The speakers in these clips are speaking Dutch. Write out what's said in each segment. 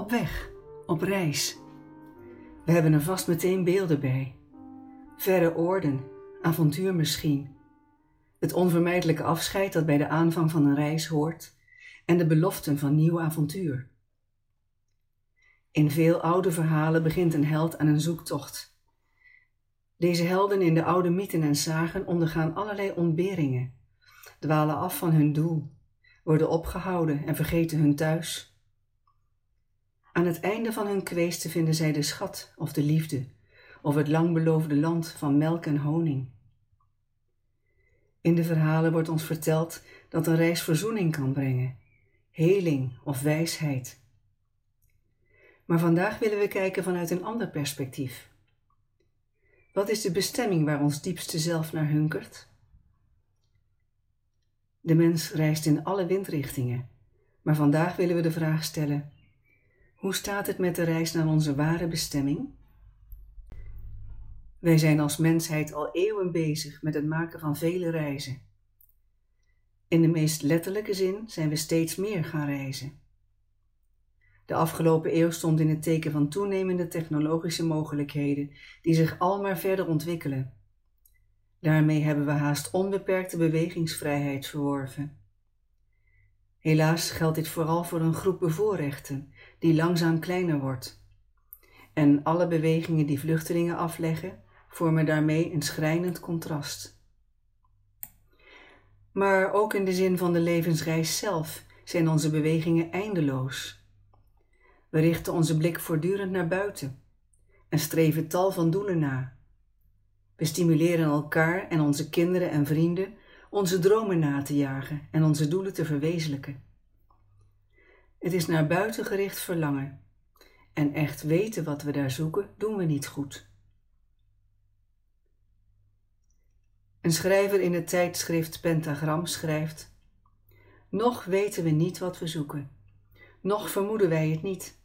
Op weg, op reis. We hebben er vast meteen beelden bij. Verre oorden, avontuur misschien. Het onvermijdelijke afscheid dat bij de aanvang van een reis hoort en de beloften van nieuw avontuur. In veel oude verhalen begint een held aan een zoektocht. Deze helden in de oude mythen en zagen ondergaan allerlei ontberingen, dwalen af van hun doel, worden opgehouden en vergeten hun thuis. Aan het einde van hun kweesten vinden zij de schat of de liefde, of het lang beloofde land van melk en honing. In de verhalen wordt ons verteld dat een reis verzoening kan brengen, heling of wijsheid. Maar vandaag willen we kijken vanuit een ander perspectief. Wat is de bestemming waar ons diepste zelf naar hunkert? De mens reist in alle windrichtingen, maar vandaag willen we de vraag stellen: hoe staat het met de reis naar onze ware bestemming? Wij zijn als mensheid al eeuwen bezig met het maken van vele reizen. In de meest letterlijke zin zijn we steeds meer gaan reizen. De afgelopen eeuw stond in het teken van toenemende technologische mogelijkheden die zich al maar verder ontwikkelen. Daarmee hebben we haast onbeperkte bewegingsvrijheid verworven. Helaas geldt dit vooral voor een groep bevoorrechten die langzaam kleiner wordt. En alle bewegingen die vluchtelingen afleggen vormen daarmee een schrijnend contrast. Maar ook in de zin van de levensreis zelf zijn onze bewegingen eindeloos. We richten onze blik voortdurend naar buiten en streven tal van doelen na. We stimuleren elkaar en onze kinderen en vrienden onze dromen na te jagen en onze doelen te verwezenlijken. Het is naar buiten gericht verlangen en echt weten wat we daar zoeken doen we niet goed. Een schrijver in het tijdschrift Pentagram schrijft: Nog weten we niet wat we zoeken, nog vermoeden wij het niet.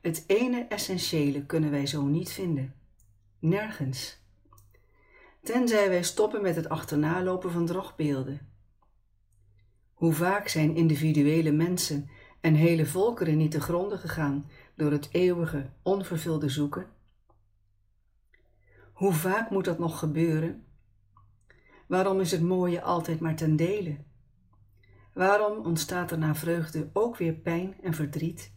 Het ene essentiële kunnen wij zo niet vinden. Nergens. Tenzij wij stoppen met het achterna lopen van drogbeelden. Hoe vaak zijn individuele mensen en hele volkeren niet te gronden gegaan door het eeuwige, onvervulde zoeken? Hoe vaak moet dat nog gebeuren? Waarom is het mooie altijd maar ten dele? Waarom ontstaat er na vreugde ook weer pijn en verdriet?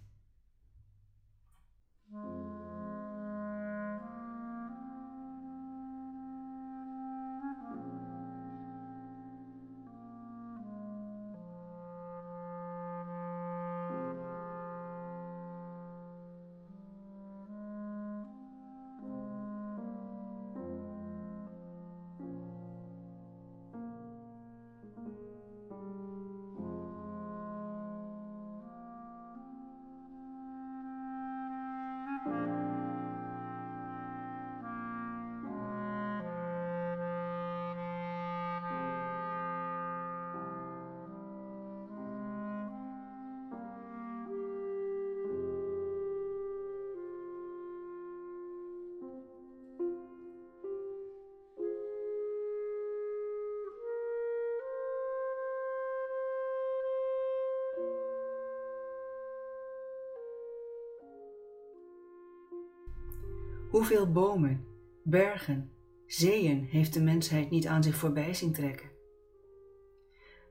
Hoeveel bomen, bergen, zeeën heeft de mensheid niet aan zich voorbij zien trekken?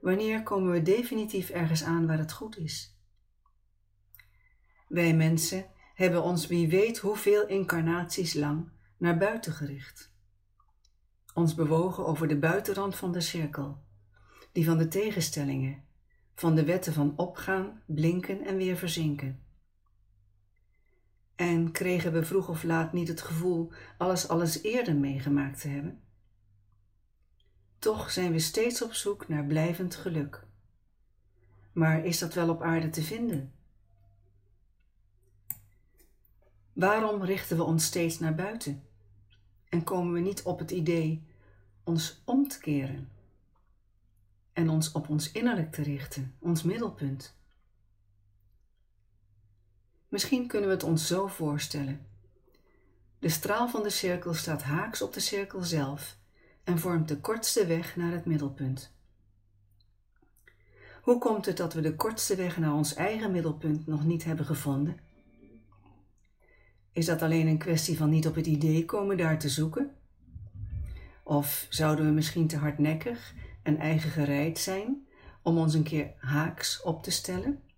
Wanneer komen we definitief ergens aan waar het goed is? Wij mensen hebben ons wie weet hoeveel incarnaties lang naar buiten gericht. Ons bewogen over de buitenrand van de cirkel, die van de tegenstellingen, van de wetten van opgaan, blinken en weer verzinken. En kregen we vroeg of laat niet het gevoel alles alles eerder meegemaakt te hebben? Toch zijn we steeds op zoek naar blijvend geluk. Maar is dat wel op aarde te vinden? Waarom richten we ons steeds naar buiten? En komen we niet op het idee ons om te keren en ons op ons innerlijk te richten, ons middelpunt? Misschien kunnen we het ons zo voorstellen. De straal van de cirkel staat haaks op de cirkel zelf en vormt de kortste weg naar het middelpunt. Hoe komt het dat we de kortste weg naar ons eigen middelpunt nog niet hebben gevonden? Is dat alleen een kwestie van niet op het idee komen daar te zoeken? Of zouden we misschien te hardnekkig en eigen gereid zijn om ons een keer haaks op te stellen?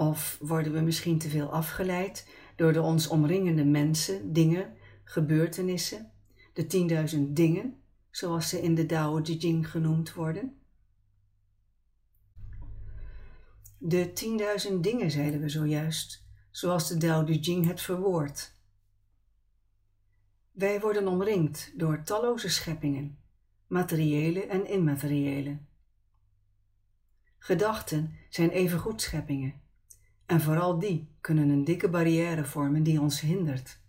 Of worden we misschien te veel afgeleid door de ons omringende mensen, dingen, gebeurtenissen, de tienduizend dingen, zoals ze in de Tao Te Ching genoemd worden? De tienduizend dingen, zeiden we zojuist, zoals de Tao Te Ching het verwoordt. Wij worden omringd door talloze scheppingen, materiële en immateriële. Gedachten zijn evengoed scheppingen, en vooral die kunnen een dikke barrière vormen die ons hindert.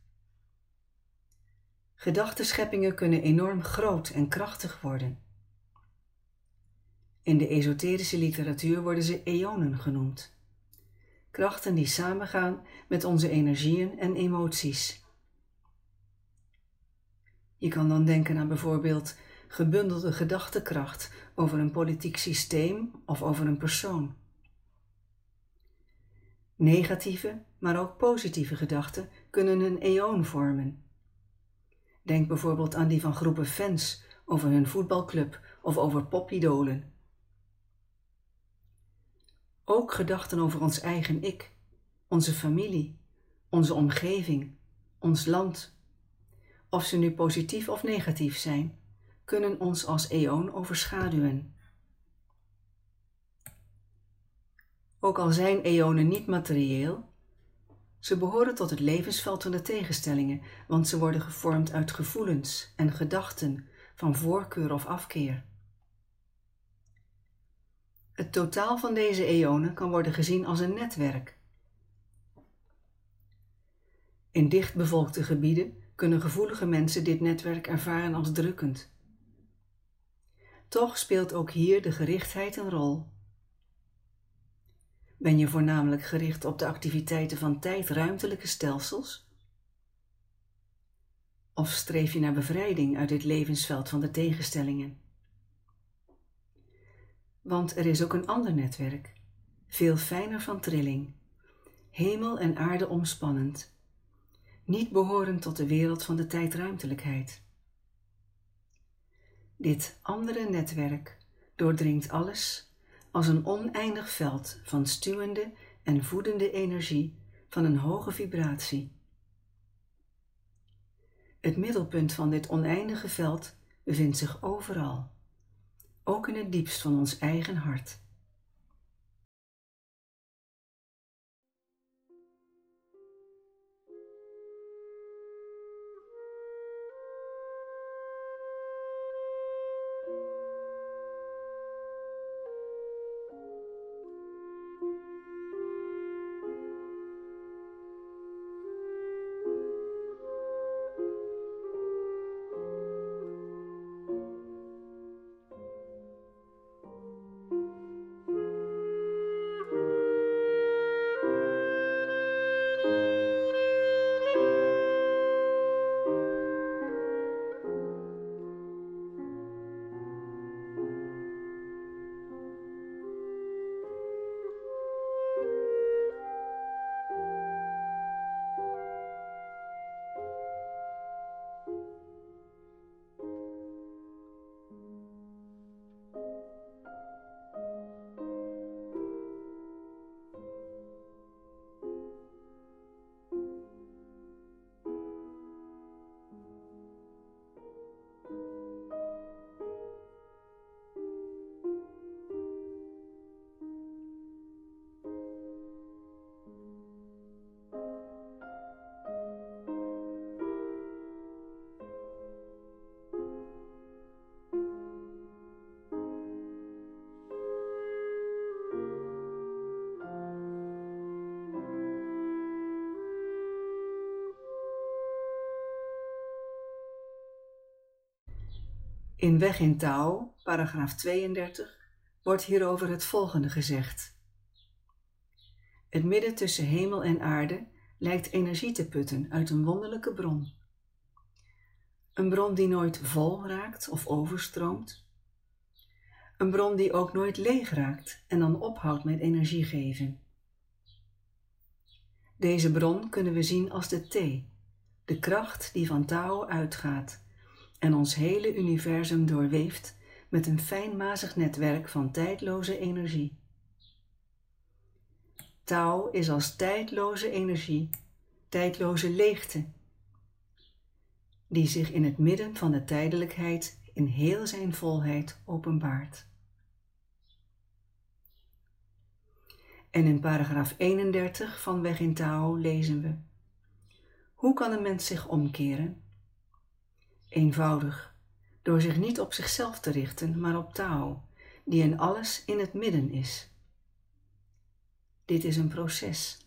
Gedachtenscheppingen kunnen enorm groot en krachtig worden. In de esoterische literatuur worden ze eonen genoemd. Krachten die samengaan met onze energieën en emoties. Je kan dan denken aan bijvoorbeeld gebundelde gedachtekracht over een politiek systeem of over een persoon. Negatieve, maar ook positieve gedachten kunnen een eon vormen. Denk bijvoorbeeld aan die van groepen fans over hun voetbalclub of over popidolen. Ook gedachten over ons eigen ik, onze familie, onze omgeving, ons land, of ze nu positief of negatief zijn, kunnen ons als eon overschaduwen. Ook al zijn eonen niet materieel, ze behoren tot het levensveld van de tegenstellingen, want ze worden gevormd uit gevoelens en gedachten van voorkeur of afkeer. Het totaal van deze eonen kan worden gezien als een netwerk. In dichtbevolkte gebieden kunnen gevoelige mensen dit netwerk ervaren als drukkend. Toch speelt ook hier de gerichtheid een rol. Ben je voornamelijk gericht op de activiteiten van tijd-ruimtelijke stelsels? Of streef je naar bevrijding uit dit levensveld van de tegenstellingen? Want er is ook een ander netwerk, veel fijner van trilling, hemel en aarde omspannend, niet behorend tot de wereld van de tijdruimtelijkheid. Dit andere netwerk doordringt alles als een oneindig veld van stuwende en voedende energie van een hoge vibratie. Het middelpunt van dit oneindige veld bevindt zich overal, ook in het diepst van ons eigen hart. In Weg in Tao, paragraaf 32, wordt hierover het volgende gezegd. Het midden tussen hemel en aarde lijkt energie te putten uit een wonderlijke bron. Een bron die nooit vol raakt of overstroomt. Een bron die ook nooit leeg raakt en dan ophoudt met energie geven. Deze bron kunnen we zien als de T, de kracht die van Tao uitgaat en ons hele universum doorweeft met een fijnmazig netwerk van tijdloze energie. Tao is als tijdloze energie, tijdloze leegte, die zich in het midden van de tijdelijkheid in heel zijn volheid openbaart. En in paragraaf 31 van Weg in Tao lezen we: Hoe kan een mens zich omkeren? Eenvoudig, door zich niet op zichzelf te richten, maar op Tao, die in alles in het midden is. Dit is een proces.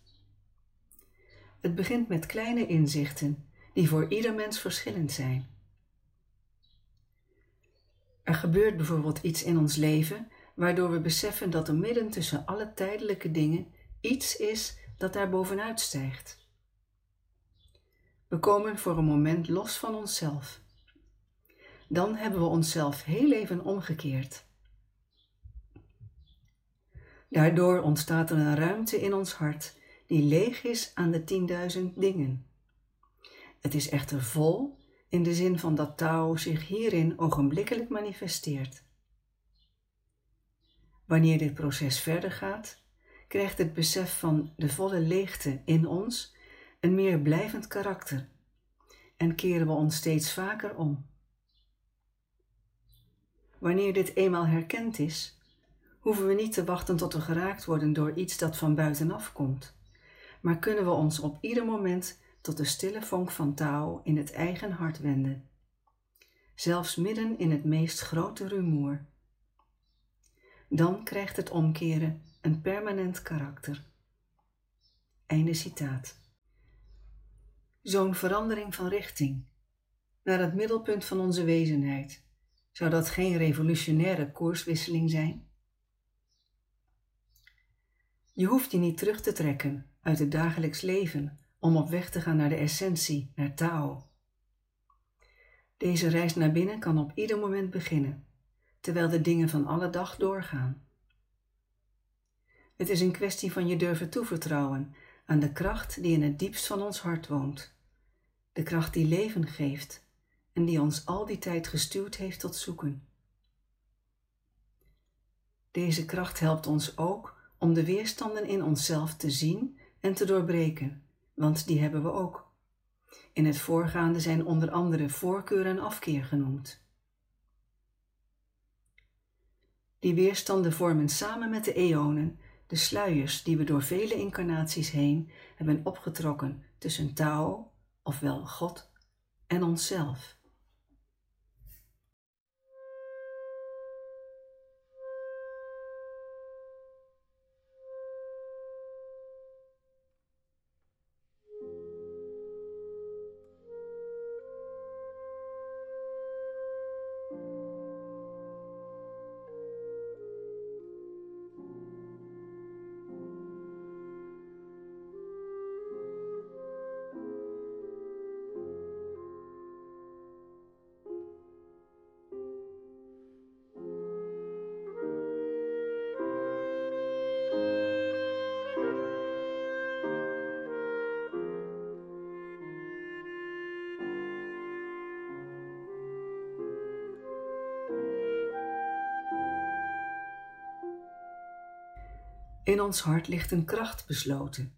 Het begint met kleine inzichten die voor ieder mens verschillend zijn. Er gebeurt bijvoorbeeld iets in ons leven waardoor we beseffen dat er midden tussen alle tijdelijke dingen iets is dat daar bovenuit stijgt. We komen voor een moment los van onszelf. Dan hebben we onszelf heel even omgekeerd. Daardoor ontstaat er een ruimte in ons hart die leeg is aan de tienduizend dingen. Het is echter vol in de zin van dat Tao zich hierin ogenblikkelijk manifesteert. Wanneer dit proces verder gaat, krijgt het besef van de volle leegte in ons een meer blijvend karakter en keren we ons steeds vaker om. Wanneer dit eenmaal herkend is, hoeven we niet te wachten tot we geraakt worden door iets dat van buitenaf komt, maar kunnen we ons op ieder moment tot de stille vonk van Tao in het eigen hart wenden, zelfs midden in het meest grote rumoer. Dan krijgt het omkeren een permanent karakter. Einde citaat. Zo'n verandering van richting naar het middelpunt van onze wezenheid, zou dat geen revolutionaire koerswisseling zijn? Je hoeft je niet terug te trekken uit het dagelijks leven om op weg te gaan naar de essentie, naar Tao. Deze reis naar binnen kan op ieder moment beginnen, terwijl de dingen van alle dag doorgaan. Het is een kwestie van je durven toevertrouwen aan de kracht die in het diepst van ons hart woont, de kracht die leven geeft en die ons al die tijd gestuurd heeft tot zoeken. Deze kracht helpt ons ook om de weerstanden in onszelf te zien en te doorbreken, want die hebben we ook. In het voorgaande zijn onder andere voorkeur en afkeer genoemd. Die weerstanden vormen samen met de eonen de sluiers die we door vele incarnaties heen hebben opgetrokken tussen Tao, ofwel God, en onszelf. In ons hart ligt een kracht besloten.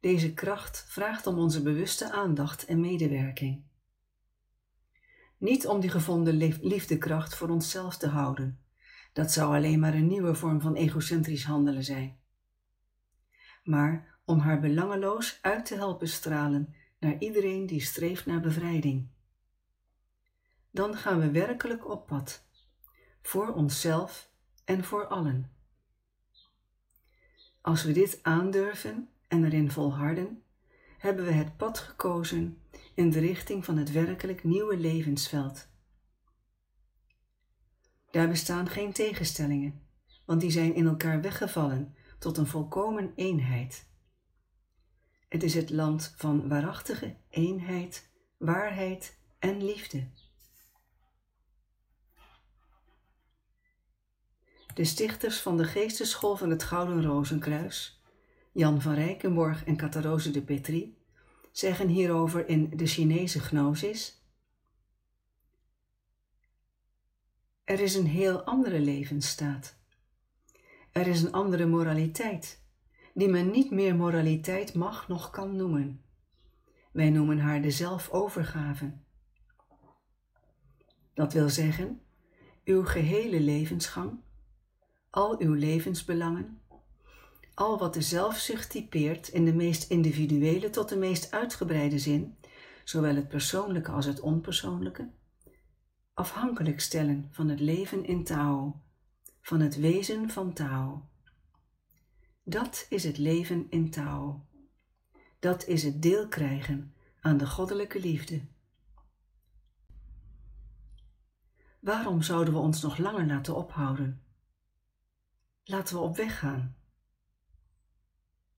Deze kracht vraagt om onze bewuste aandacht en medewerking. Niet om die gevonden liefdekracht voor onszelf te houden. Dat zou alleen maar een nieuwe vorm van egocentrisch handelen zijn. Maar om haar belangeloos uit te helpen stralen naar iedereen die streeft naar bevrijding. Dan gaan we werkelijk op pad, voor onszelf en voor allen. Als we dit aandurven en erin volharden, hebben we het pad gekozen in de richting van het werkelijk nieuwe levensveld. Daar bestaan geen tegenstellingen, want die zijn in elkaar weggevallen tot een volkomen eenheid. Het is het land van waarachtige eenheid, waarheid en liefde. De stichters van de geesteschool van het Gouden Rozenkruis, Jan van Rijkenborg en Catharose de Petrie, zeggen hierover in de Chinese Gnosis: Er is een heel andere levensstaat. Er is een andere moraliteit, die men niet meer moraliteit mag noch kan noemen. Wij noemen haar de zelfovergave. Dat wil zeggen, uw gehele levensgang, al uw levensbelangen, al wat de zelfzucht typeert in de meest individuele tot de meest uitgebreide zin, zowel het persoonlijke als het onpersoonlijke, afhankelijk stellen van het leven in Tao, van het wezen van Tao. Dat is het leven in Tao. Dat is het deel krijgen aan de goddelijke liefde. Waarom zouden we ons nog langer laten ophouden? Laten we op weg gaan.